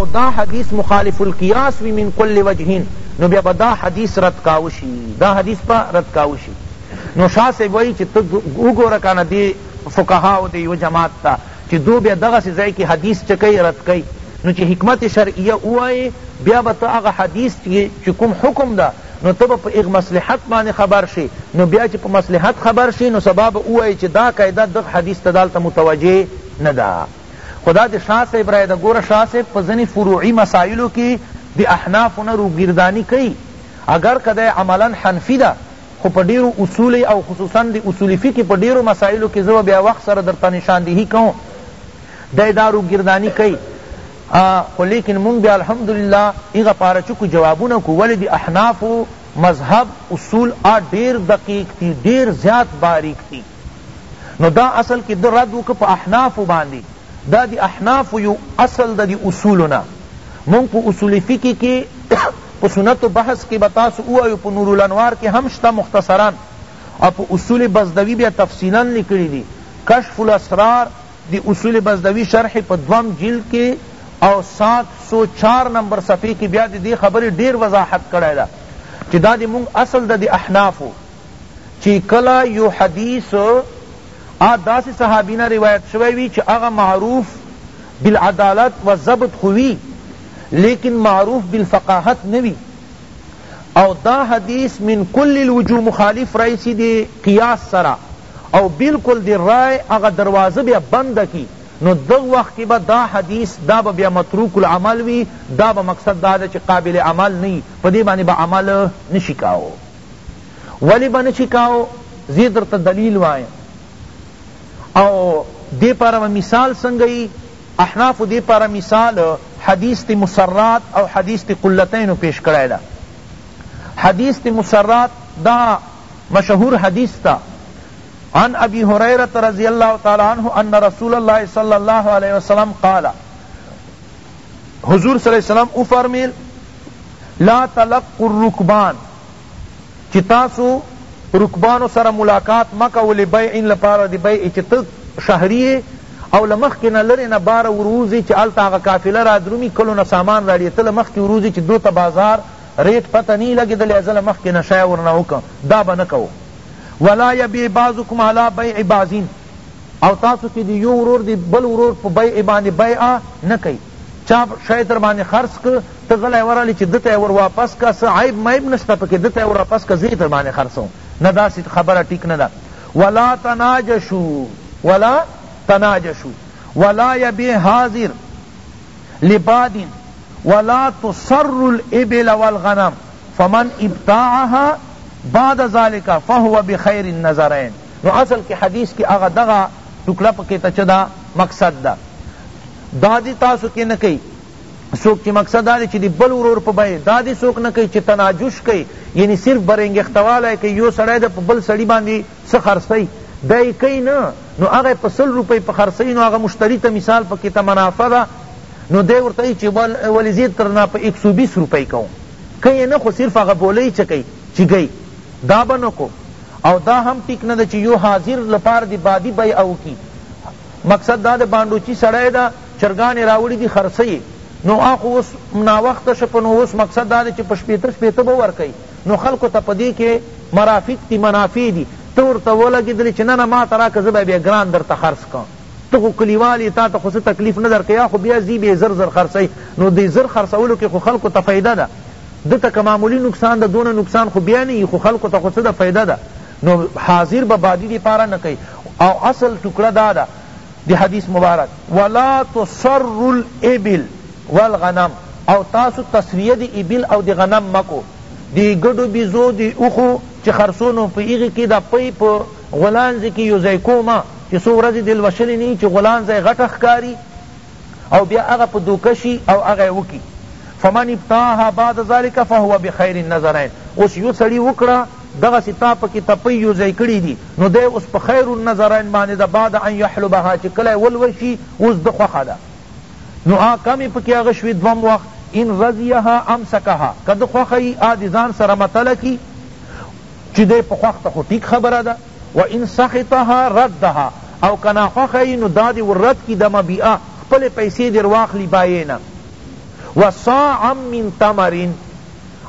او دا حدیث مخالف القیاس وی من کل وجهین نو بیا به دا حدیث رد کاو شی دا حدیث به رد کاو شی نو شاہ صاحب وی چی تو وګوره کنه دی فقها او دی یو جماعت تا چی دو بیا دغه سی ځای کی حدیث چکی رد کئی نو چی حکمت شرعیه ووایی بیا به ته هغه حدیث چی کوم حکم دا نو ته به په هغه مصلحت باندې خبر شې نو بیا چې په مصلحت خبر شې نو سبا به ووایې چې دا قاعده دغه حدیث ته دلته متوجه نه ده خو دا د شاه صاحب رایه ده ګوره شاه صاحب په ځینې فروعي مسایلو کې د احنافو نه روګرداني کوي اګر که دی عملا حنفي ده خو په ډیرو اصول او خصوصا د اصول فقه په ډیرو مسائلو کې زه بیا وخت سره درته نشاندهی کوم دی دا روګردانی کوي خو لیکن مونږ بیا الحمدلله هغه پاره چکو جوابونه کو ولی د احنافو مذهب اصول آ ډیر دقیق دی ډیر زیات باریک دی نو دا اصل که ده رد وکړ په احنافو باندی دا د احنافو یو اصل ده د اصولو نه مونږ په اصول فقه کی په سنتو بحث کی به تاسو ووایو په نور الانوار کی هم شته مختصرا او په اصول بزدوی بیا تفصیلا لیکلی دی کشف الاسرار د اصول بزدوی شرح په دوم جلد کی او سات سو چار نمبر صفحه کی بیا د دی خبری ډیر وضاحت کړی ده چی دا د مونږ اصل ده د احنافو چی کله یو حدیث آ داسی صحابی نه روایت شوی وی چی هغه معروف بالعدالت و ضبط خو وی لیکن معروف بالفقاهت نه وی او دا حدیث من کل الوجوه مخالف رئیسی دی قیاس سره او بلکل د رای هغه دروازه بیا بنده کړي نو دغه وخت کې به دا حدیث دا به بیا متروک العمل وي دا به مقصد دا ده چې قابل عمل نه وي په دې باندې به عمل نه شي کاوه ولی به نه شي کاوه زه درته دلیل وایم او دې پاره به مثال څنګه وي احناف دې پاره مثال حدیث تی مسرات او حدیث تی قلتین پیش کړی دا حدیث تی مسرات دا مشهور حدیث ته عن ابی هریرة رضی الله تعالی عنه ان رسول الله صلی الله علیه وسلم قال حضور صلی اللہ علیہ وسلم او فرمیل لا تلق الرکبان چی تاسو رکبانو سره ملاقات مکو لبیع لپاره دی بیع چی ته شهری او لمخ کې نه لري نه بار وروزي چې الته هغه قافله را درومي کلو نه سامان راړي ته لمخ کې وروزي چې دوته بازار ریت پته نی لګیدلی زه له مخکی نه شی ورنه وکم دا به نه کوو ولا یبیع بعضکم علی بیع بعضین او تاسو کی دی یو ورور دی بل ورور په بیع باندې بیعه نه کئی چا شی در باندې خرڅ که ته غلی ورغلی چی ده ته یې ور واپس که څه عیب میب نشته پکی ده ته یې ور واپس که زه یې در باندې خرڅوم نه داسی خبره ټیک نه ده ولا تناجشو ولا تناجشو ولا یبیع حاضر لباد ولا تسر الابل والغنم فمن ابتاعها بعد ذلك فهو بخیر النظرین نو اصل کی حدیث کی اغا دغا ٹکڑا پکی تا چه دا مقصد دا دا دی تاسو کی نکی سوک چی مقصد دا دی چی دی بل ورور پا بای دا دی سوک نکی چی تناجش کئی یعنی صرف برنگختوالا کئی یو سڑای دا پا بل سڑی باندی څه خرڅی دا یې کوي نه نو هغه په سل روپۍ په خرڅوي نو هغه مشتري ته مثال پکې ته منافع ده نو دی ورته وایي چې ولې زه درنه په ایک سو بیس روپۍ کوم کوي نه خو صرف هغه بولۍ څه کوي چې ګی دا به نه کو او دا هم ټیک نه ده چې یو حاضر لپاره د بادي بیعه وکړي مقصد دا د بانډوچي سړی ده چرګانې راوړي دي خرڅوي نو هغه اوس ناوخته شو نو اوس مقصد دا ده چې په شپېته شپېته به ورکوي نو خلکو ته په دې کې مرافق دي منافع دي ته ورته ولګېدلې چې نه نه ما ته راکړه زه به یې بیا ګران درته خرڅ کړم ته خو کلیوال یې تا ته خو څه تکلیف نه درکوي یا خو بیا ځي بیا یې زر زر خرڅوي نو دې زر خرڅولو کې خو خلکو ته فایده ده ده ته که معمولی نقصان ده دونه نقصان خو بیا نه خو خلکو ته خو څه ده فایده ده نو حاضر به بادی دی پاره نه کوي او اصل ټکړه دا ده دی حدیث مبارک ولا تصر الابل والغنم او تاسو تصریه دی ابل او دی غنم مکو دی ګډو بیزو دی اوښو چی خرڅونو په هغی کی دا پی په غولانځی کی یو ځای کو مه چی څو ورځی دی لوشلی نه وی چی غولانځه یې غټه ښکاری او بیا هغه په دوکه شی او هغه یې وکی فمن ابتاعها بعد ذلک فهو بخیر النظرین اوس یو سړی وکړه دغسی تا پکی تپی یوځای کړی دی نو دی اوس په خیر النظرین باندی ده بعد ان یحلبها چی کله یی ولوشی اوس ده خوښه ده نو آ کمی پکی هغه شوی دوم وخت ان رضیها امسکها که ده خوښه یی آ دی ځان سره متله کی چی دی په خوښ ته خو ټیک خبره ده و ان سخطها ردها او که ناخوښه یی نو دا دی ورد کی دمه بیعه خپلی پیسی دی رواخلی بایعه نه و صاعا من تمرین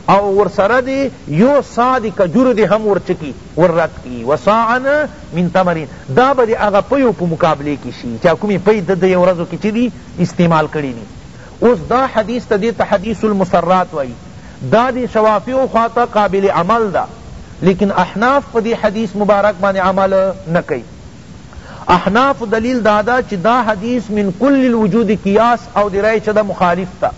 او ورسره دی یو صاع دی کجورو دی هم ورچکی وررد کړي وصاعا من تمر دا به د هغه پیو په مقابلې کې شي چا کومې پی د دې ورځو کې چه دي استعمال کړي دي اوس دا حدیث ته دې ته حدیث المسرات وایي دا د شوافیو خواته قابل عمل ده لیکن احناف په دې حدیث مبارک باندې عمل نه کوي احناف دلیل دادا چې دا حدیث من کل الوجود قیاس او درای چدا مخالف تا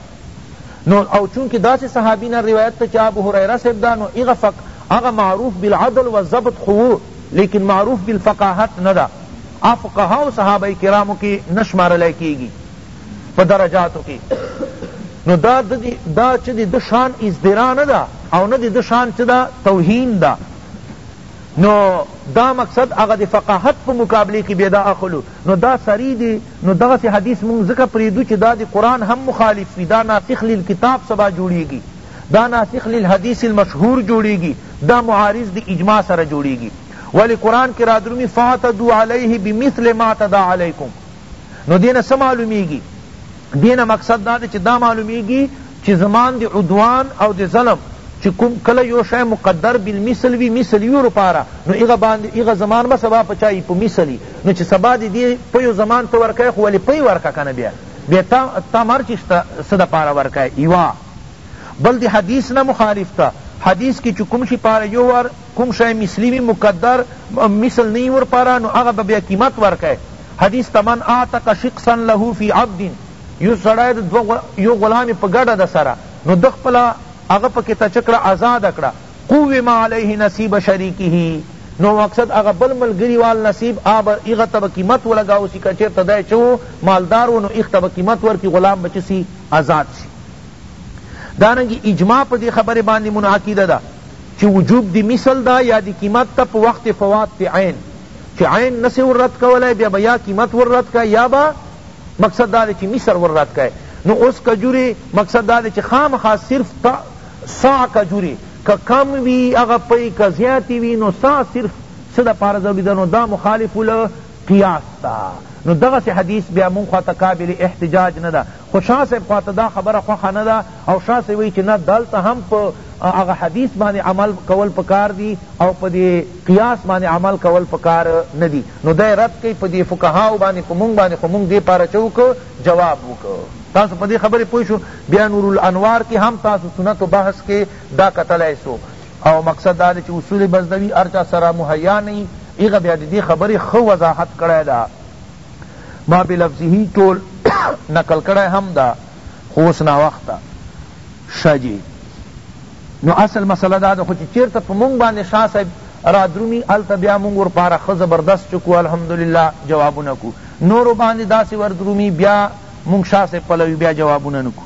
نو او چونکه داسې صحابی نه روایت ته چې ابو هریره صاحب دا نو هغه فق هغه معروف بالعدل والضبط خو لیکن معروف بالفقاهت نه ده افقها او صحابه کرامو کې نشمارل کیږي په درجاتو کې نو دا ددی دا چې د شان ازدرا نه ده او نه د شان چې دا توهین ده نو دا مقصد هغه د فقاهت په مقابله کې بیا دا اخلو نو دا سری دی نو دغسی حدیث مونږ ځکه پریدو چی دا دی قرآن هم مخالف وی دا ناسخ للکتاب سبا جوړیږی دا ناسخ للحدیث المشهور جوړیږی دا معارض دی اجماع سره جوړیږی ولی قرآن کی رادرومی فاعتدوا علیه بمثل ما اعتدی علیکم نو دینه څه معلومیږی دې نه مقصد دا دئ چي دا معلومېږي چي زمان د عدوان او د ظلم چي کوم کله يو شی مقدر بالمثل وي مثل يو لپاره نو هغه باندي هغه زمان به سبا په چا يي په مثل يي نو چي سبا دي دې پيو زمان ته ورکوې خو ولي پي ورکه کنه بيا بيا تا تا مر چي شته څه لپاره ورکوې يوا بل د حديث نه مخالف ته حديث کي چي کوم شي پاره يو وار کوم شی مثلی وی مقدر مثل نه وی ورپاره نو هغه به بیا قیمت ورکړی حدیث ته من اعتق شقصا له فی عبد یو سړی د دوه غلا یو غلام په ګډه د سره نو ده خپله هغه پکې ته چه کړه ازاده کړه قوم علیه نصیب شریکه نو مقصد هغه بل ملګری وال نصیب آب هغه ته به قیمت ولګاو سی که چیرته دی چه و مالدار و نو هغه ته به قیمت ورکړي غلام به چه سی ازاد شي دارنګه اجماع په دې خبرې باندې منعقده ده چه وجوب د مثل ده یا د قیمت ته په وقت فوات د عین چه عین نسی ور رد کولای بیا به یا قیمت ور رد کړه یا به مقصد دا چه مثل ور رد کړه نو اوس کجوری مقصد دا چه خامخا صرف تا سا کجوری که کم وی اغا پی که زیاتی وی نو سا صرف صدا پار ضروری ده نو دا مخالف له قیاس تا نو دغه حدیث بیا مونږ خواته قابل احتجاج نه ده خو شاه صاحب خوا ته دا خبره خوښه نه ده او شاه صاحب وایی چی نه دلته هم په هغه حدیث باندی عمل کول پکار دی او په دی قیاس باندی عمل کول پکار ندی نو دی رد کئی په دی فقهاو باندی په مونږ باندی خو مونږ دی پاره چه وکړو جواب وکړو تاسو په دی خبری پوه شو بیا نور الانوار کی هم تاسو سنتو بحث کی دا کتلای سو او مقصد دا دی چی اصول بزدوی هر چا سره مهیا نه یی هغه بیا دی خبری ښه وضاحت کړی ده ما بلفظه ټول نقل کړی هم ده خو اوس ناوخته شه جی نو اصل مسله دا ده خو چې چیرته په مونږ باندې شاه صاحب رادرومی هلته بیا مونږ ورپاره ښه زبردست چکو الحمدلله جوابونه کو نورو باندې داسې وردرومی بیا مونږ شاه صاحب پلوی بیا جوابونه نکو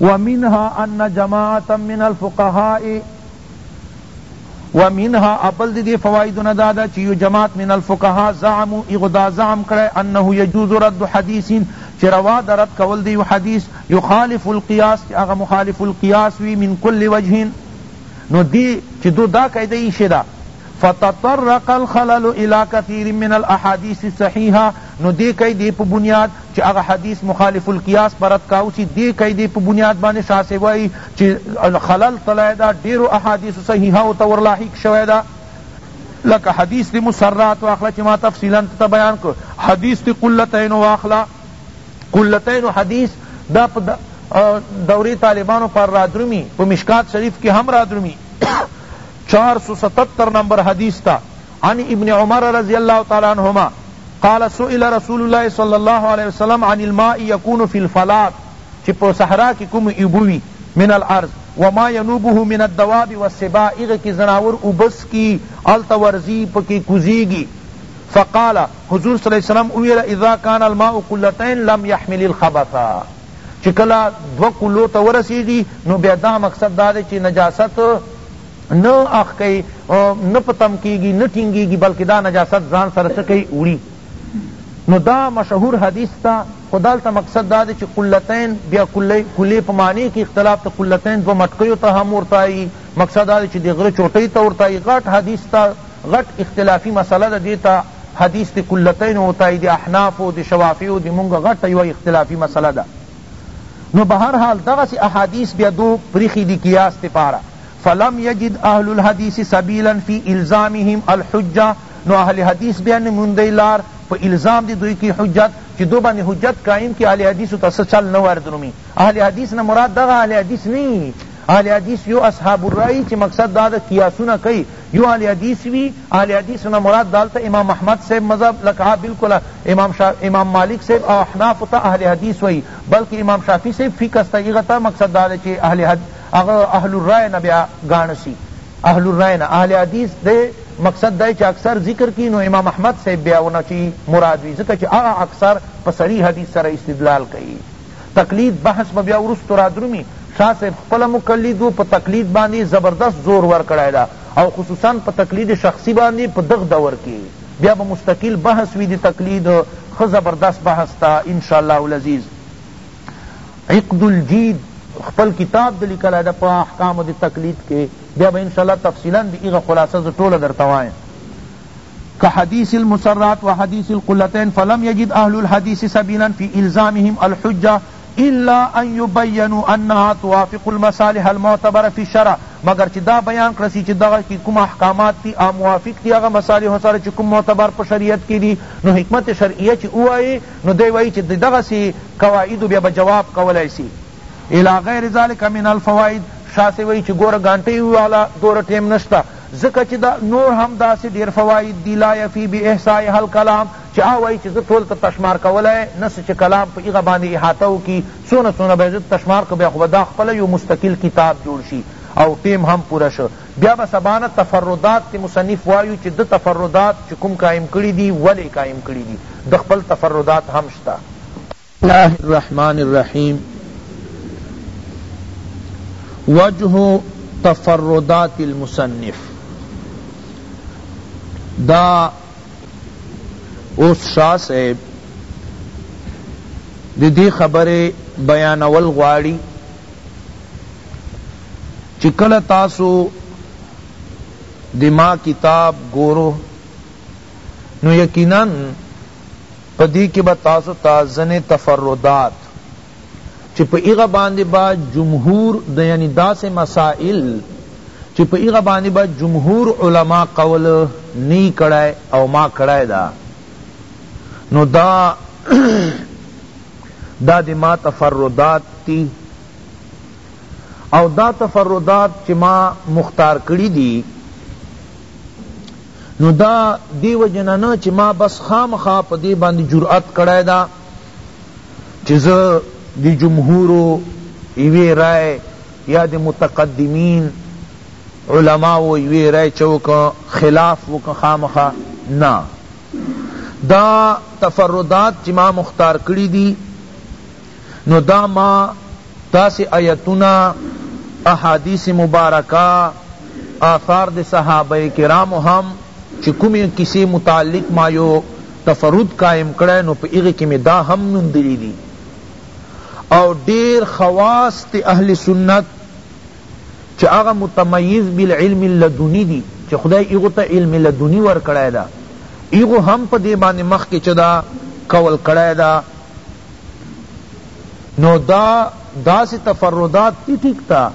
ومنها ان جماعتا من الفقهاء ومنها ابل دی دی فوائد نه دادا چی یو جماعت من الفقهاء زعمو ایغو دا زعم کړی انه یجوز رد حدیث چی روا دا رد کول دیو حدیث یخالف القیاس چی اغا مخالف القیاس وی من کل وجه نو دی چی دو دا قیده ایشی دا فتطرق الخلل الى كثير من الاحاديث الصحيحه نو دی کئی دی پا بنیاد چی اغا حدیث مخالف القیاس پرد کاؤسی دی کئی دی پا بنیاد بانے شاہ سے وائی چی خلل تللی ده ډیرو احادیث صحیحه ته ورلاحق شوی ده لکه حدیث دی مسرات واخله چی ما تفصیلا ته بیان کړ حدیث دی قلتین واخله قلتین حدیث دا په دوری طالبانو پر رادرمی په مشکات شریف کی هم رادرمی چار سو ستتر نمبر حدیث تا عن ابن عمر رضی اللہ تعالی عنہما قال سئل رسول الله صلی الله علیه وسلم عن الماء یکون فی الفلاة چی په صحرا کی کوم اوبه وی من الارض وما ینوبه من الدواب والسباع هغه کی ځناور اوبه څکی هلته ورځی پکی کوزیږی فقال حضور صلی الله علیه وسلم وویل اذا کان الماء قلتین لم یحمل الخبث چی کله دوه کلو ته ورسیږی نو بیا دا مقصد دا دی چی نجاست نه اخ کئ او نه په تم کیږی نه ټینګیږی بلکه دا نجاست ځان سره څه کئ وړی نو دا مشهور حدیث تا خو دالته مقصد دا دی چی قلتین بیا کلی په معنی کی اختلاف ته قلتین دو مټکیو ته هم ورتایی مقصد دا دی چی د غره چوټی ته ورتایی غټ حدیث تا غټ اختلافی مسئله ده دیتا حدیث تی قلتین ورتایی د احنافو د شوافیو د مونږ غټ یوه اختلافی مسئله ده نو بهرحال دغسی احادیث بیا دو پریخی دی قیاس تی پاره فلم یجد اهل الحدیث سبیلا فی الزامهم الحجة نو اهل حدیث بیا نه موندی لار په الزام د دوی کی حجت چی دو باندی حجت قایم کی اهل حدیثو ته څه چل نه وردرومی اهل حدیث نه مراد دغه اهل حدیث نه یی اهل حدیث یو اصحاب الرای چی مقصد دا ده قیاسونه کئی یو اهل حدیث وی اهل حدیث نه مراد دلته امام احمد صاحب مذهب لکه ها بلکل امام شا امام مالک صاحب او احنافو ته اهل حدیث وئی بلکه امام شافعی صاحب فقه است هغه ته مقصد دا ده چی اهل حدیث هغه اهل الرای نه بیا ګانه سی اهل الرای نه اهل حدیث دی مقصد دا چی اکثر ذکر کی نو امام احمد صاحب بیا ورنه چی مراد وی ځکه چی هغه اکثر په صریح حدیث سره استدلال کوي تقلید بحث به بیا وروسته را درومی شاه صاحب خپله مقلد و په تقلید باندی زبردست زور ورکړی ده او خصوصا په تقلید شخصی باندی په دغ دور کی بیا به مستقل بحث وی د تقلید ښه زبردست بحث تا ان شاء الله العزیز عقد الجید خپل کتاب د لیکلی ده په احکام د تقلید کې بیا به انشاءالله تفصیلا د هغه خلاصه زه ټوله درته وایم كحديث المسرات وحديث القلتين فلم يجد أهل الحديث سبيلا في إلزامهم الحجة إلا أن يبينوا أنها توافق المصالح المعتبرة في الشرع مگر چی دا بیان کرسی چی دغه کی کوم احکامات تی موافق دی هغه مصالح سره چی کوم معتبر په شریعت کی دی نو حکمت شرعیه چی اوای نو دی وایی چی ددغسی قواعدو بیا به جواب کولای سی الی غیر ذلک من الفوائد شاه صیب وایی چی ګوره ګانټی والا دور ټیم نشته ځکه چی دا نور هم داسی ډیر فواید دی لا یفی باحصائها الکلام چی هغه وایی چی زه ټول ته تشمار کولای نسی چی کلام په هغه باندی احاطه وکی څونه څونه به یی زه تشمار کړم بیا خو به دا خپله یو مستقل کتاب جوړ شی او ټیم هم پوره شو بیا به سبا نه تفردات ته مصنف وایو چی ده تفردات چی کوم قایم کړی دی ولی قایم کړی دی ده خپل تفردات هم شته. بسم الله الرحمن الرحیم وجه تفردات المصنف دا اوس شاہ صاحب دی دی خبر بیانول غواړي چی کله تاسو دما کتاب ګورو نو یقینا په دی کی به تاسو ته ځنی تفردات چی په هغه باندی به جمهور د یعنی داسی مسائل چی په هغه باندی به جمهور علماء قول نی کړی او ما کړی ده نو دا دا دما تفردات دی او دا تفردات چی ما مختار کړی دی نو دا دی وجه نه نه چی ما بس خامخا په دی باندې جرأت کړی دا چی زه دی جمهورو یوی رائے یا دی متقدمین علماء و یوی رائے چوک خلاف وک خامخا نا دا تفردات چی ما مختار کړی دی نو دا ما تاسی آیتونه احادیث مبارکه آثار د صحابه کرامو هم چی کومی کسی متعلق ما یو تفرد قایم کړی نو په هغی کی می دا هم موندلی دی او ډیر خواص د اهل سنت چی هغه متمیز بالعلم اللدنی دی چی خدای هغو ته علم لدنی ورکړی دا هغو هم په دی باندی مخکی چه دا قول کړی دا نو دا داسی تفردات تی ټیک تا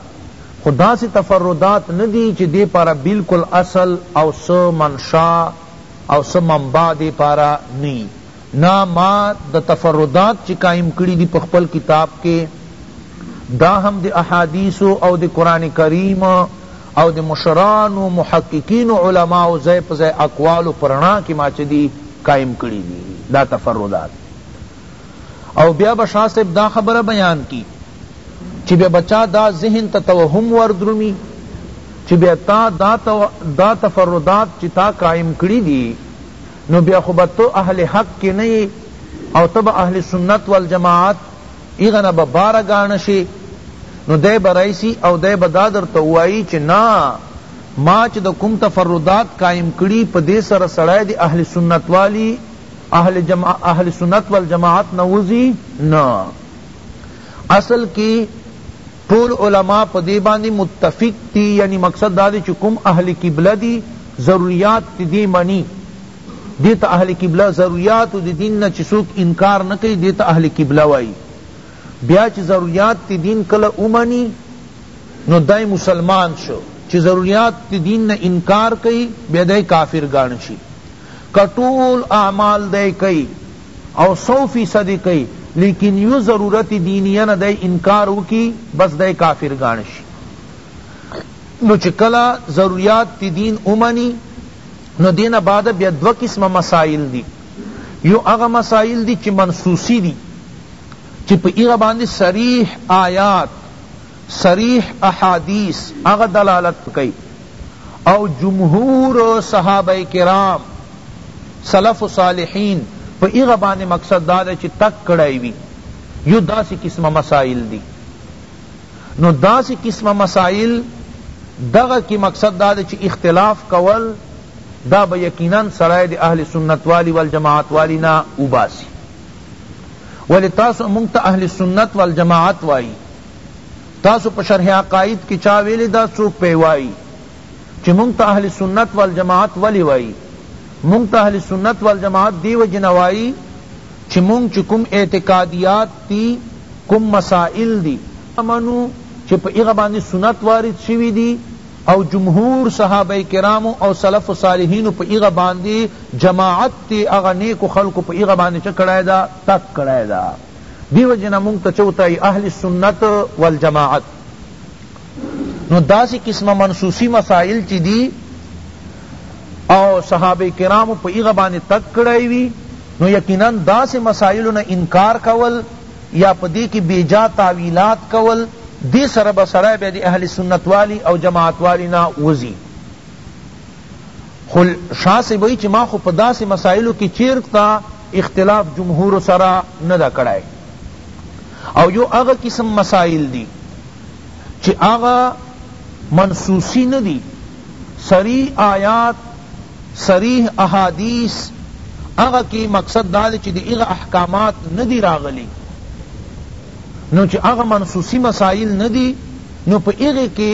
خو داسی تفردات ندی چی دی پارا بلکل اصل او څه منشا او څه منبع دی پارا نه یی نا ما دا تفردات چی قایم کړی دی په خپل کتاب کی دا هم د احادیثو او د قرآن کریم او د مشرانو محققینو علماء ځای په ځای اقوالو په رڼا کی ما چه دی قایم کړی دی دا تفردات او بیا به شاه صاحب دا خبره بیان کی چی بیا به چا دا ذهن ته توهم وردرومی چی بیا تا دا, تو دا تفردات چی تا قائم کړی دی نو بیا خو به تو اهل حق کی نه او ته به اهل سنت والجماعت ایغه نه به باره ګاڼه شی نو دی به رئیسی او دی به دا در ته ووایی چی نا ما چی د کوم تفردات قائم کړی په دی سره سړی دی اهل سنت والی اهل جمع اهل سنت والجماعت نه وزی نه اصل کی ټول علماء په دې باندې متفق دي یعنی مقصد دا دی چې کوم اهل قبله دي ضروریات دې منی دې ته اهل قبله ضروریات د دین نه چې څوک انکار نه کوي دې ته اهل قبله وایي بیا چې ضروریات دې دین کله ومني نو دای مسلمان شو چې ضروریات دې دین نه انکار کوي بیا دای کافر ګاڼ شي که ټول اعمال دی کئی او سو فیصد کئی لیکن یو ضرورت دینیه نه دی انکار وکی بس دی کافر ګاڼه شی نو چه کله ضروریات تی دین ومنی نو دی نه بعد بیا دوه قسمه مسائل دی یو هغه مسائل دی چه منصوصی دی چه په هغه باندی صریح آیات صریح احادیث هغه دلالت کوي او جمهور صحابه کرام سلف صالحین په هغه باندې مقصد دا دی چی تک کړای وی یو داسی قسم مسائل دی نو داسی قسم مسائل دغه کی مقصد دا دی چی اختلاف کول دا به یقینا سړی د اهل سنت والی والجماعت والی نه وباسی ولی تاسو مونږ ته اهل سنت والجماعت وایی تاسو په شرح عقائد کی چا ویلی ده څوک پی وایی چی مونږ ته اهل سنت والجماعت ولی وایی مونږ ته اهل سنت والجماعت دی وجی نه وایی چی مونږ چی کوم اعتقادیات دی کوم مسائل دی منو چی په هغه باندی سنت وارد شوی دی او جمهور صحابه کرامو او سلف صالحینو په هغه باندی جماعت تی هغه نیکو خلقو په هغه باندی چه کړای ده تک کړای ده دی وجه نه مونږ ته چه وتای اهل سنت والجماعت نو داسی قسم منسوسی مسائل چی دی او صحابه کرام په ایغه باندې تک کړای وی نو یقینا داسې مسائلو نه انکار کول یا په دې کې بیجا تعویلات کول دې سره به سړی بیا د اهل سنت والی او جماعت والی نه وځي خو شاه صیب وایی چی ما خو په داسی مسایلو کی چیرته اختلاف جمهور سره نده کړای او یو هغه قسم مسایل دی چی هغه منصوصی ندی صریح آیات صریح احادیث هغه کی مقصد داده چی دی هغه احکامات ندی راغلی نو چی هغه منصوصی مسایل نه دی نو په هغی کی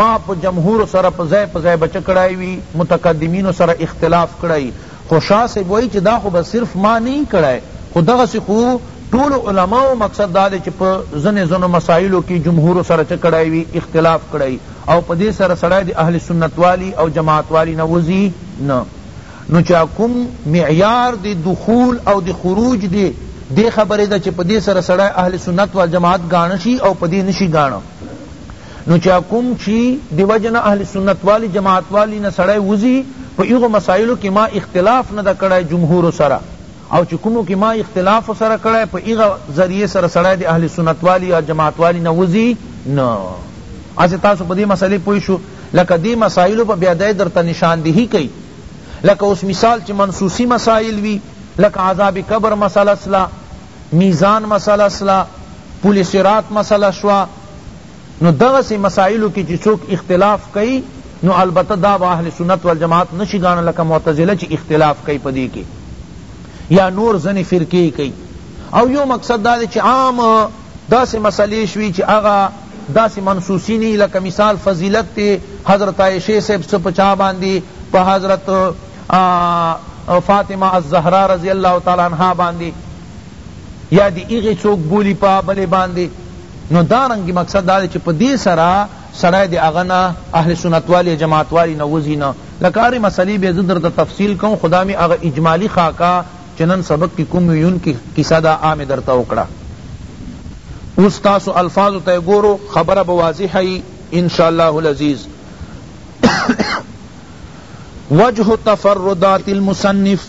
ما په جمهورو سره په ځای په ځای به چه کړای وی متقدمینو سره اختلاف کړای خو شاه صاحب وایی چی دا خو به صرف ما نه یی کړای خو دغسی خو ټولو علماوو مقصد دا دی چی په ځنی ځنو مسایلو کی جمهورو سره چه کړای وی اختلاف کړای او په دی سره سړی د اهل سنت والی او جماعت والی نه وځی نه نو چا کوم معیار دی دخول او دی خروج دی دی خبری ده چه په دی سره سړی اهل سنت والجماعت ګاڼه شی او په دی نشی ګاڼه نو چا کوم چی دی وجه نه اهل سنت والی جماعت والی نه سړی وزی په ایغو مسایلو کی ما اختلاف نه ده کړی جمهورو سره او چې کومو کې ما اختلاف ورسره کړی په هغه ذریعې سره سړی د اهل سنت والی یا جماعت والی نه وځي نه هسې تاسو په دې مسئلې پوه شو لکه دې مسایلو په بیا دی درته نشاندهي کوي لکه اوس مثال چې منسوسي مسایل وي لکه عذاب قبر مسئله سله میزان مسئله سله پل صراط مسئله شوه نو دغسی مسائلو کی چی څوک اختلاف کئی نو البته دا به اهل سنت والجماعت نشی ګاڼه لکه معتزله چی اختلاف کئی په دی کی یا نور ځنی فرقی کئی او یو مقصد دا دی چی عام داسی مسئلی شوی چی هغه داسی منصوصی نی لکه مثال فضیلت تی حضرت عائشہ صاحب څه په چا باندی په حضرت فاطمہ الزهرا رضی اللہ تعالی عنہا باندی یا دی هغه څوک بولی په بل باندی نو دا رنګ مقصد دا چې په دې سره سړی د هغه نه اهل سنت والی جماعت والی نه وځي نه لکه هرې مسئلې بیا زه درته تفصیل کوم خو دا مې هغه اجمالي خاکه چې نن سبق کې کوم ویونکي کیسه ده هغه مې درته وکړه اوس ستاسو الفاظو ته ګورو خبره به واضحه وي انشاءالله العزیز وجه تفردات المصنف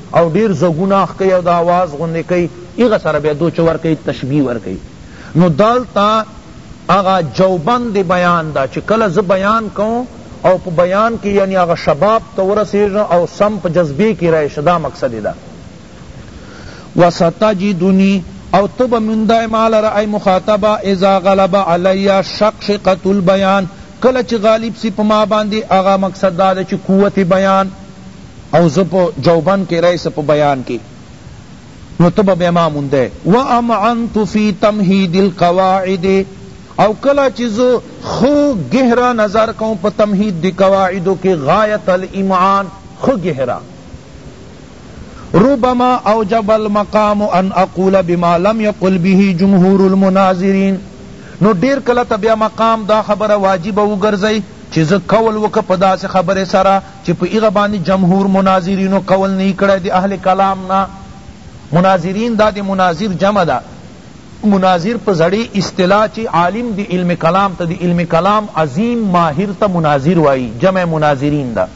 او ډیر ځګونه اخ کئی او د آواز غوندی کئی هغه سره بیا دو چه ورکی تشبیه ورکی نو دلته هغه جوبند بیان ده چه کله زه بیان کوم او په بیان کی یعنی هغه شباب ته ورسیژم او سم په جذبه کی راشم دا مقصد ده وستجدنی او ته به موندای ما لره ای مخاطبه اذا غلب علی شقشقة البیان کله چه غالب سی په ما باندی هغه مقصد دا ده چه قوت بیان او زه په جوبن کې رئیس په بیان کې نو ته به ما مونده وامعنت فی تمهید القواعد او کلا چې زه خو گهرا نظر کوم په تمهید دی قواعدو کې غایت الامعان خو گهرا ربما اوجب المقام ان اقول بما لم يقل به جمهور المناظرین نو ډیر کله ته بیا مقام دا خبره واجب وګرځي چې زه قول وک په داسې خبره سره چه په هغه باندی جمهور مناظرینو قول نی کړی د اهل کلام نه مناظرین دا د مناظر جمع ده مناظر په زړی اصطلاح چه عالم د علم کلام ته د علم کلام عظیم ماهر ته مناظر وایی جمع مناظرین ده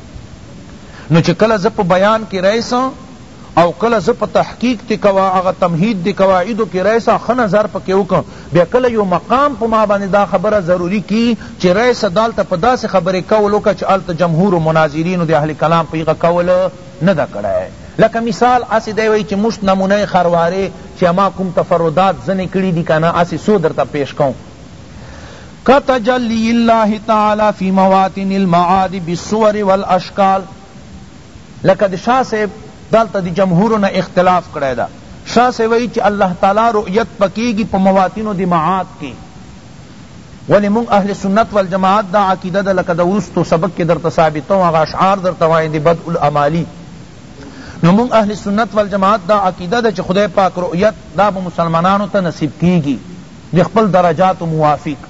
نو چه کله زه په بیان کی رئیسم او کله زه په تحقیق دی کوا هغه تمهید دی قواعدو کی ریسا ښه نظر پکی وکړم بیا کله یو مقام په ما باندی دا خبره ضروری کی چی ریسا دالته په داسی خبری قول وکړه چی هلته جمهور مناظرینو دی اهل کلام په هغه قول نه ده کړی لکه مثال هسی دی وایی چی مشت نمونه خرواری چی ما کوم تفردات ځنی کړی دی کنه هسی څو درته پیش کوم کتجلی الله تعالی فی مواطن المعاد بالصور والاشکال لکه د شاه صاحب دالته د جمهورو نه اختلاف کړی ده شاه صاحب وی چی الله تعالی رؤیت پکیږی په مواطن د معاد کی ولی مونږ اهل سنت والجماعت دا عقیده ده لکه د ورستو سبق کی درته ثابتو هغه اشعار درته وایم د بدء الامالی نو مونږ اهل سنت والجماعت دا عقیده ده چې خدای پاک رؤیت دا به مسلمانانو ته نصیب کیږي د خپل درجات موافق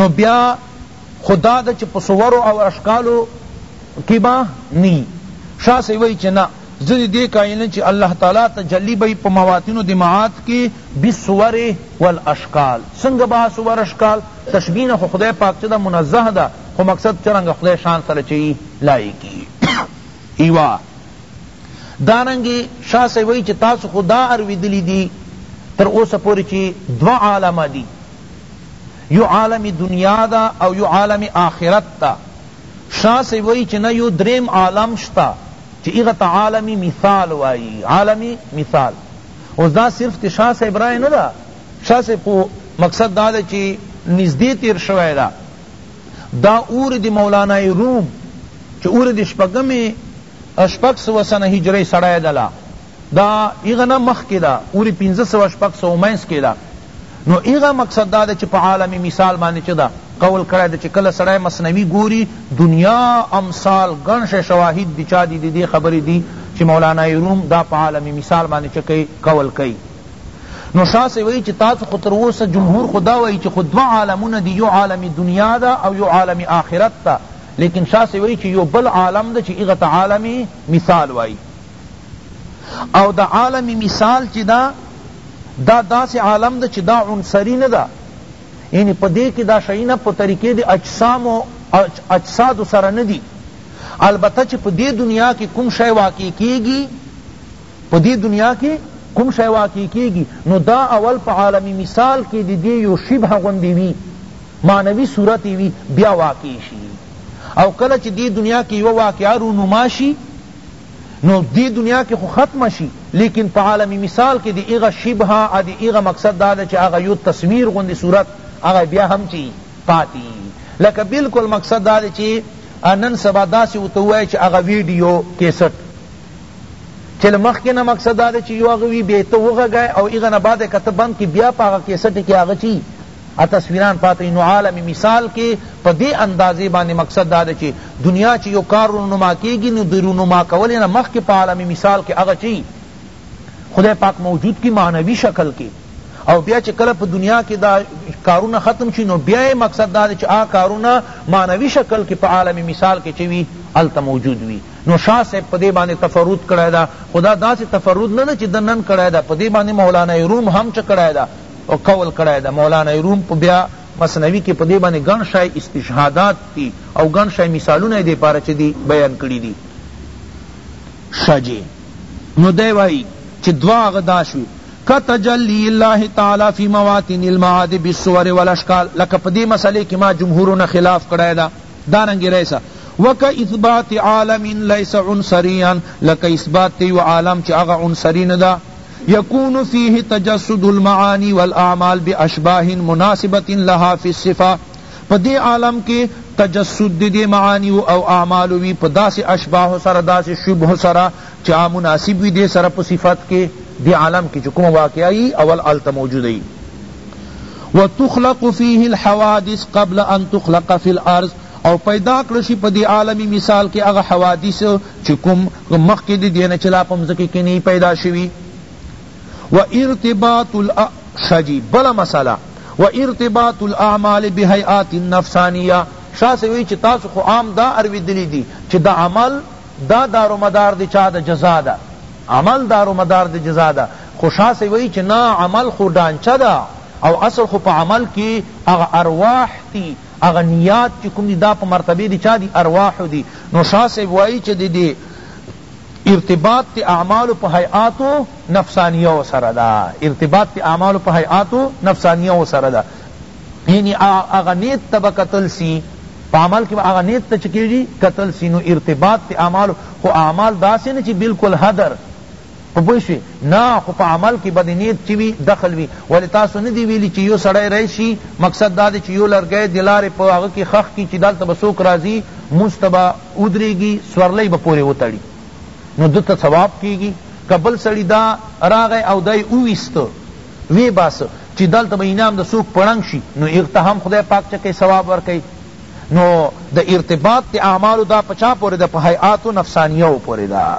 نو بیا خو دا ده چی په صورو او اشکالو کی به نه یی شاه صیب وایی چی نه زه دی دی قایل نه چی الله تعالی تجلی به په مواطن د معاد کی بالصور والاشکال څنګه به صور اشکال تشبیه نه خو خدای پاک چه ده منزه ده خو مقصد څرنګه خدای شان سره چه یی لایقی ایوا دارنګه شاه صیب وایی چی تاسو خو دا ارویدلی دی تر اوسه پوری چی دوه عالم دی یو عالم دنیا ده او یو عالم آخرت ده شاه صیب وایی چی نه یو دریم عالم شته چی هغه ته عالم مثال وایی عالم مثال اوس دا صرف تی شاه صیب رای نه ده شاه صیب خو مقصد دا ده چی نزدی تیر شوی ده دا اور دی مولانا روم چی اور دی شپږمی شپږ سوه سنه هجری سړی دلا دا هغه نه مخکی ده اوری پنځه سوه شپږ سوه مینځ کی ده نو هغه مقصد دا ده چی په عالم مثال باندی چه ده قول کړی ده چی کله سړی مثنوی ګوری دنیا امثال ګڼ شی شواهد دی چا دی دی خبری دی چی مولانا روم دا په عالم مثال باندی چه کئی قول کئی نو شاہ سے وئی چی تاسو خو تر اوسه جمهور خو دا وئی چی خو دو عالمونه دی یو عالم دنیا دا او یو عالم آخرت تا لیکن شاہ سے وئی چی یو بل عالم دا چی اغا تا عالم مثال وئی او د عالم مثال چی دا دا داسی عالم دا چی دا عنصری ندا یعنی پا دی که دا شئینا پا طریقی دی اجسام و اجساد سره ندی البته چی پا دی دنیا کی کم شئ واقع کیگی پا دی دنیا کی کم شئ واقع کیگی نو دا اول پا عالم مثال کی دی دی یو شبه غندی وی معنوی صورت وی بیا واقع شی او کله چی دی دنیا کی یو واقعه رونما شی نو دی دنیا کی خو ختم شی لیکن په عالم مثال کی دی هغه شبهه ا دی هغه مقصد دا ده چی هغه یو تصویر غوندی صورت هغه بیا هم چی پاتی یی لکه بلکل مقصد دا ده چی نن سبا داسی ورته ووایی چی هغه ویډیو کیسټ چی له مخکی نه مقصد دا ده چی یو هغه وی بیا ته وغږای او هغه نه بعد که ته بند کی بیا په هغه کیسټ کی هغه چی ا تصویران پاتی نو عالم مثال کی په دی اندازی باندی مقصد دا ده چی دنیا چی یو کار رونما کیږی نو د رونما کولو نه مخکی په عالم مثال کی هغه چی خدای پاک موجود کی معنوی شکل کی او بیا چی کله په دنیا کی دا کارونه ختم شی نو بیا مقصد دا ده چی هغه کارونه معنوی شکل کی په عالم مثال کی چی وی هلته موجود وی نو شاه صاحب په دی باندی تفرد کړی ده خو دا داسی تفرد نه ده چی ده نن کړی ده په دی باندی مولانا روم هم چه کړی ده او قول کړی ده مولانی روم په بیا مثنوی کی په دی باندی ګڼ شای استشهادات دی او ګڼ شای مثالونه دی پاره چه دی بیان کړی دی شه جی نو دی وایی چه دوا هغه دا شوی کتجلی الله تعالی فی مواطن المعاد بالصور والاشکال لکه په دې مسئله کې ما جمهورونه خلاف کړای دا دارنګ رئیسا وک اثبات عالم ليس عنصريا لکه اثبات یو عالم چې هغه عنصری نه ده یکون فیه تجسد المعانی والاعمال باشباہ مناسبة لها فی الصفة په دې عالم کې تجسد د دې معانیو او اعمالو وي په داسې اشباحو سره داسې شبهو سره چې هغه مناسب وي دې سره په صفت کې دې عالم کې چې کومه واقعه یي اول هلته موجوده یي وتخلق فیه الحوادث قبل ان تخلق فی الارض او پیدا کړل شي په دې عالم مثال کې هغه حوادث چه کوم مخکی د دینه چه لا په مځکه کی نه پیدا شوی و ارتباط الا شه جی بله مسئله و ارتباط الاعمال بهیئات النفسانیه شاه صاحب وی چه تاسو خو عام دا ارویدلی دی چه د عمل دا دار و مدار د چا د جزا ده عمل دار و مدار د جزا ده خو شاه صاحب وی چه نه عمل خو ډانچه ده او اصل خو په عمل کی هغه ارواح تی هغه نیات چی کوم دی دا په مرتبه دی چا دی ارواحو دی نو شاہ صاحب وائی چی دی دی ارتباط تی اعمالو په حیاتو نفسانیو سره دا ارتباط تی اعمالو په حیاتو نفسانیو سره دا یعنی هغه نیت ته به کتل سی په عمل کی هغه نیت ته چی کیږی کتل سی نو ارتباط تی اعمالو خو اعمال داسی نه چی بالکل حدر خو پوه شوې؟ نه، خو په عمل کې به د نېت چه وي، دخل وي. ولې تاسو نه دي ویلي چې یو سړی راشي، مقصد دا دی چې یو لرګی د لارې په هغه کې ښخ کړي چې دلته به څوک راځي، مونځ ته به ودرېږي، سورلۍ به پورې وتړي، نو ده ته ثواب کېږي؟ که بل سړي دا راغی او دا یې وویست، ویې باسه، چې دلته به انعام د څوک په ړنګ شي، نو هغه ته هم خدای پاک چه کوي ثواب ورکوي. نو د ارتباط د اعمالو دا په چا پورې ده؟ په هیئاتو نفسانیو پورې ده.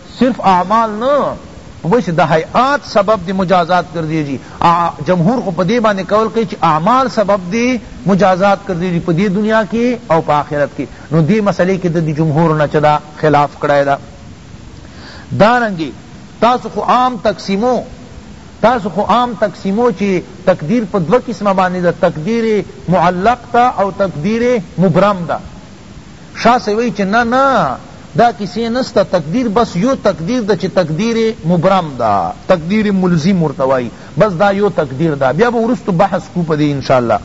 صرف اعمال نه بلکه د هیئات سبب د مجازات ګرځیږي جمهور خو په دې باندې قول کوي چې اعمال سبب د مجازات ګرځیږي په دې دنیا کې او په آخرت کې نو دې مسئلې کې د جمهور نه چه دا خلاف کړی ده دارنګه تاسو خو عام تقسیمو تاسو خو عام تقسیمو چی تقدیر په دو قسمه باندې ده تقدیر معلق تا او تقدیر مبرم ده شاه صاحب وایی چه نه نه دا کیسه نسته تقدیر بس یو تقدیر ده چه تقدیر مبرم ده تقدیر ملزم ورته وایی بس دا یو تقدیر ده بیا به وروسته بحث کو پدی ان شاء الله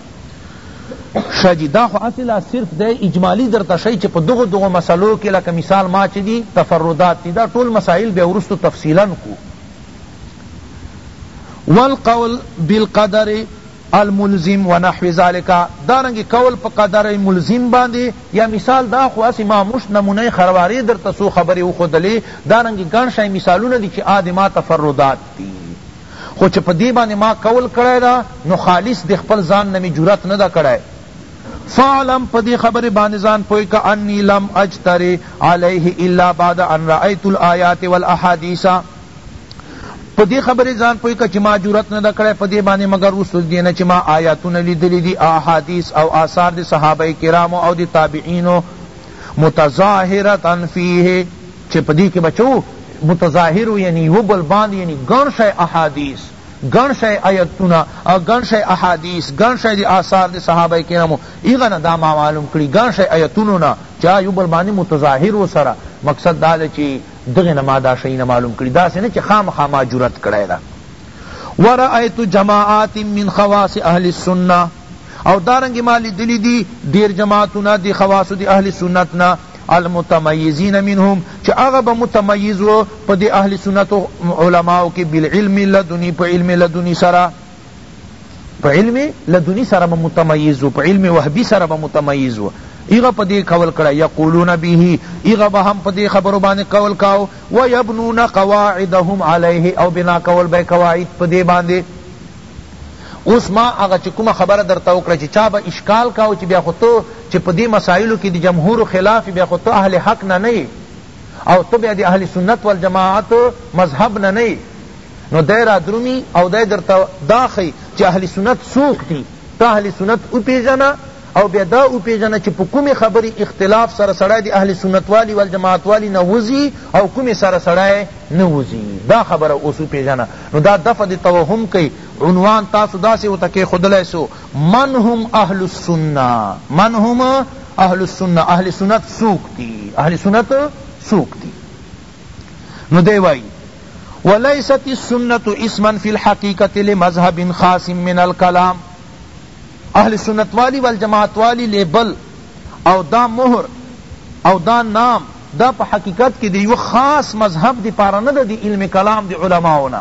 شه جی دا خو هسی لا صرف دی اجمالی درته شی چه په دغو دغو مسلو کی لکه مثال ما چه دی تفردات دی دا ټول مسائل بیا ورستو تفصیلا کو والقول بالقدر الملزم و نحو ذلک دارنګه قول په قدر ملزم باندی یا مثال دا خو هسی ما مشت نمونه خرواری درته څو خبری وښودلی دارنګه ګڼ شی مثالونه دی چی آ دی ما تفردات دی خو چی په دی باندی ما قول کړی دا نو خالص دی خپل ځان نه می جرات نه ده کړی فاعلم په دی خبری باندی ځان پوه که انی لم اجتری علیه الا بعد ان رأیت الآیات والاحادیث په دې خبرې ځان پوه که چې ما جرات نه ده کړی په دې باندې مګر وروسته د دې نه چې ما آیاتونه لیدلي دي احادیث او آثار د صحابه کرامو او د تابعینو متظاهرة فیه چې په دې کې به چه متظاهر وو یعنی یو بل باندې یعنی ګڼ شی احادیث ګڼ شی آیتونه او ګڼ شی احادیث ګڼ شی د آثار د صحابه کرامو ایغه نه دا ما معلوم کړي ګڼ شی آیتونو نه چا یو بل باندې متظاهر وو سره مقصد دا چې دغه نه ما دا شیونه معلوم کړي داسې نه چې خامخا ما جرأت کړی ده ورأیت جماعات من خواص اهل السنه او دارنګ ما لیدلی دی ډیر جماعتونه دی خواص دی اهل سنت نه المتمیزین منهم چه اغا با متمیز و پا دی اہل سنت و علماء کی بالعلم لدنی پا علم لدنی سرا په علم لدنی سره به متمیز و په علم وهبی سره به متمیز و ایغا په دې قول کړه یقولون به ایغا به هم په دې خبرو باندې قول کاو و یبنون قواعدهم علیه او بنا کول به قواعد په دې باندې اوس ما هغه چې کومه خبره درته وکړه چې چا به اشکال کاو چې بیا خو ته چې په دې مسایلو کې د جمهور خلاف بیا خو ته اهل حق نه نه او ته بیا د اهل سنت والجماعت مذهب نه نه یې نو دی را درومي او دی درته دا ښیي چې اهل سنت څوک دي ته اهل سنت وپېژنه او بیا دا وپېژنه چې په کومې خبرې اختلاف سره سړی د اهل سنت والي والجماعت والي نه وځي او کومې سره سړی نه وځي دا خبره اوس وپېژنه نو دا دفع د توهم کوي عنوان تاسو داسې ورته کېښودلی سو من هم اهل السنة من هم اهل السنة اهل سنت سوک دی اهل سنت سوک دی نو دی وائی وليست السنة اسما في الحقيقة لمذهب خاص من الكلام اهل سنت والی والجماعت والی لیبل او دا مہر او دا نام دا پا حقیقت کی دی یو خاص مذہب دی پارا ندا دی علم کلام دی علماؤنا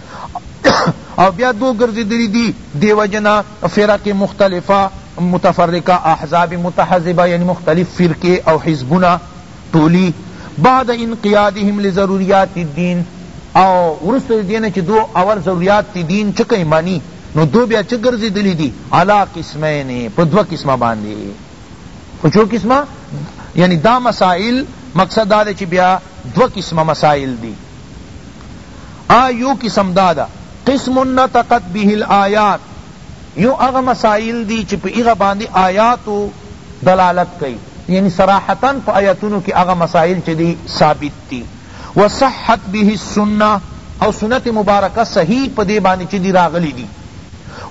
او بیا دو ګرځیدلی دی دی وجه نه فرق مختلفه متفرقه احزاب متحزبه یعنی مختلف فرقی او حزبونه ټولی بعد انقیادهم لضروریات الدین او ورسته دینه چی دو اول ضروریات دین چکی مانی نو دو بیا چه گرزیدلی دی علا قسمین په دو قسمه باندی په چو قسمه یعنی دا مسائل مقصد دا چی بیا دو قسمه مسائل دی آ یو قسم دا ده قسم نطقت به الآیات یو هغه مسائل دی چی په هغه باندی آیاتو دلالت کئی یعنی صراحتا په آیاتونو کی هغه مسائل چی دی ثابت دی وصحت به السنة او سنت مبارکه صحیح په دی باندی چی دی راغلی دی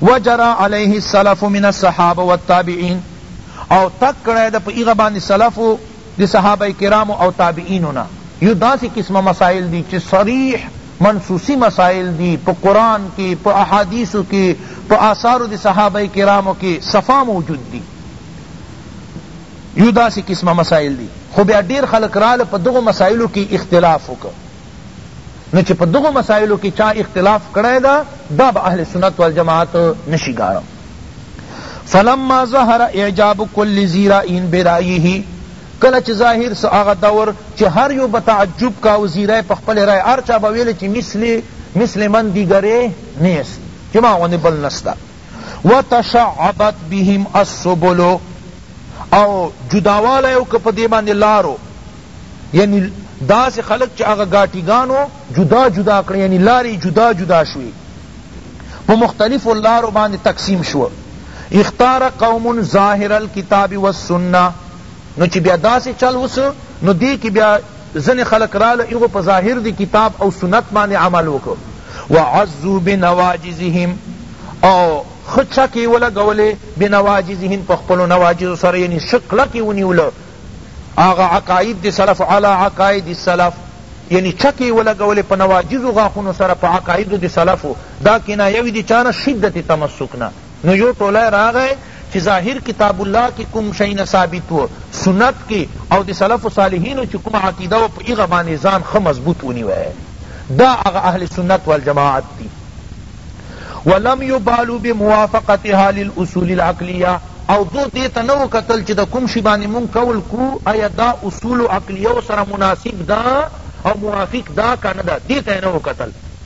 وجری علیه السلف من الصحابة والتابعین او تک کړی ده په هغه باندی سلفو د صحابه کرامو او تابعینو نه یو داسی قسمه مسائل دی چه صریح منصوصی مسائل دی په قرآن کی په احادیثو کی په آثارو د صحابه کرامو کی صفا موجود دی یو داسی قسمه مسائل دی خو بیا ډیر خلق راله په دغو مسائلو کی اختلاف وکړ نو چې په دغو مسائلو کې چا اختلاف کړی ده دا به اهل سنت والجماعت نشي ګاڼه فلما ظهر اعجاب كل ذي رأي برأيه کله چې ظاهر سو هغه دور چې هر یو به تعجب کا او زیرای په خپل رای هر چا به ویل چې مثل مثل من دیګرې نیست چې ما غوندې بل نسته وتشعبت بهم السبل او جداوالی وکړ په دې باندې لارو یعنی داسې خلق چې هغه ګاټی ګانو جدا جدا کړ یعنی لارې جدا جدا شوې په مختلفو لارو باندې تقسیم شو اختار قوم ظاهر الكتاب والسنه نو چې بیا داسې چل وسو نو دې کې بیا ځنی خلق راله هغو په ظاهر دی کتاب او سنت باندی عمل وکړ وعضو بنواجزهم او ښه چک یې ولګولې بنواجزهم په خپلو نواجزو سره یعنی ښه کلک یې ونیولو هغه عقاید د سلف علی عقاید السلف یعنی چک یې ولګولې په نواجزو غاښونو سره په عقایدو د سلفو دا کنایه وي د چا نه شدت تمسک نه نو یو ټولی راغی چی ظاهر کتاب الله کی کوم شیونه ثابت وو سنت کی او د سلفو صالحینو چی کومه عقیده وه په هغه باندی ځان ښه مضبوط ونیوه دا هغه اهل سنت والجماعت دی ولم یبالو بموافقتها للاصول العقلیه او دو دی ته نه وکتل چی د کوم شی باندی مونږ قول کو ایا دا اصولو عقلیو سره مناسب ده او موافق ده که نه ده دی ته یې نه وکتل